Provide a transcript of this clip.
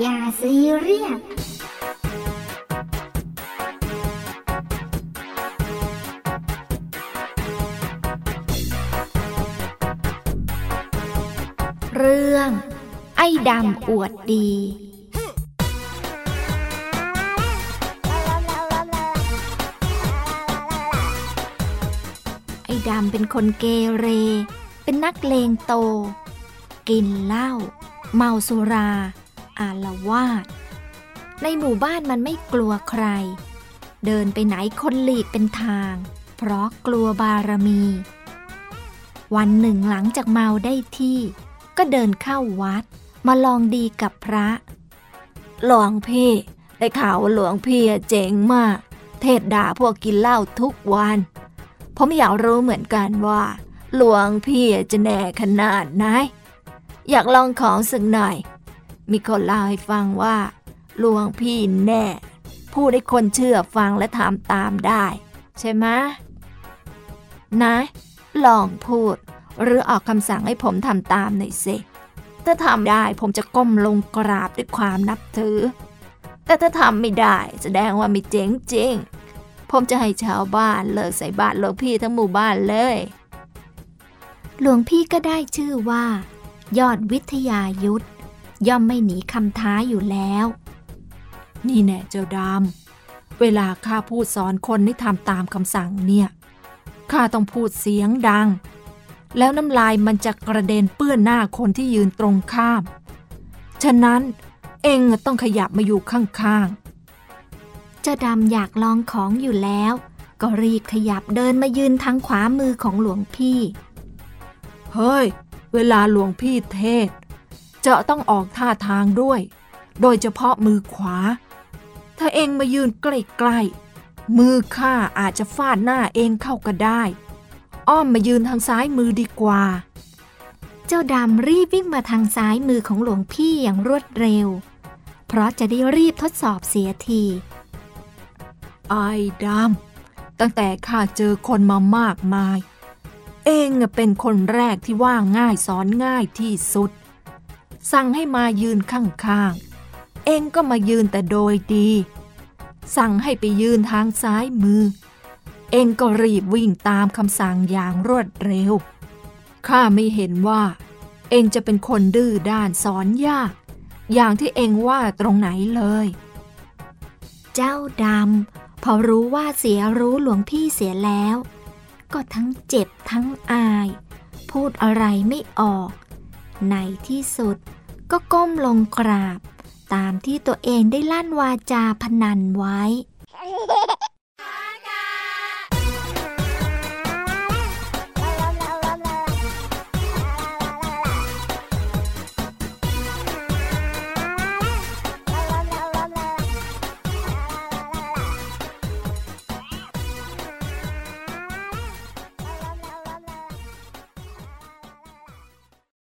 อย่าซีเรียสเรื่อง ไอ้ดำอวดดีไอ้ดำเป็นคนเกเร เป็นนักเลงโต กินเหล้า เมาสุรา อาละวาดในหมู่บ้านมันไม่กลัวใคร เดินไปไหนคนหลีกเป็นทาง เพราะกลัวบารมี วันหนึ่งหลังจากเมาได้ที่ ก็เดินเข้าวัด มาลองดีกับพระ หลวงพี่ ได้ข่าวหลวงพี่เจ๋งมาก เทศด่าพวกกินเหล้าทุกวันผมอยากรู้เหมือนกันว่า หลวงพี่จะแน่ขนาดไหนอยากลองของสักหน่อย มีคนเล่าให้ฟังว่าหลวงพี่แน่พูดให้คนเชื่อฟังและทำตามได้ ใช่ไหมนะ ลองพูด หรือออกคำสั่งให้ผมทำตามหน่อยสิ ถ้าทำได้ผมจะก้มลงกราบด้วยความนับถือ แต่ถ้าทำไม่ได้แสดงว่าไม่เจ๋งจริง ผมจะให้ชาวบ้านเลิกใส่บาตรหลวงพี่ทั้งหมู่บ้านเลย หลวงพี่ก็ได้ชื่อว่า ยอดวิทยายุทธ ย่อมไม่หนีคำท้าอยู่แล้ว นี่แน่เจ้าดำเวลาข้าพูดสอนคนให้ทำตามคำสั่งเนี่ยข้าต้องพูดเสียงดัง แล้วน้ำลายมันจะกระเด็นเปื้อนหน้าคนที่ยืนตรงข้าม ฉะนั้นเองต้องขยับมาอยู่ข้างๆเจ้าดำอยากลองของอยู่แล้ว ก็รีบขยับเดินมายืนทางขวามือของหลวงพี่ เฮ้ย เวลาหลวงพี่เทศ จะต้องออกท่าทางด้วย โดยเฉพาะมือขวา ถ้าเองมายืนใกล้ๆ มือข้าอาจจะฟาดหน้าเองเข้าก็ได้ อ้อมมายืนทางซ้ายมือดีกว่า เจ้าดำรีบวิ่งมาทางซ้ายมือของหลวงพี่อย่างรวดเร็ว เพราะจะได้รีบทดสอบเสียทีไอ้ดำตั้งแต่ข้าเจอคนมามากมาย เองเป็นคนแรกที่ว่าง่ายสอนง่ายที่สุด สั่งให้มายืนข้างๆ เองก็มายืนแต่โดยดี สั่งให้ไปยืนทางซ้ายมือ เองก็รีบวิ่งตามคำสั่งอย่างรวดเร็ว ข้าไม่เห็นว่า เองจะเป็นคนดื้อด้านสอนยาก อย่างที่เองว่าตรงไหนเลย เจ้าดำพอรู้ว่าเสียรู้หลวงพี่เสียแล้ว ก็ทั้งเจ็บทั้งอาย พูดอะไรไม่ออก ในที่สุดก็ก้มลงกราบ ตามที่ตัวเองได้ลั่นวาจาพนันไว้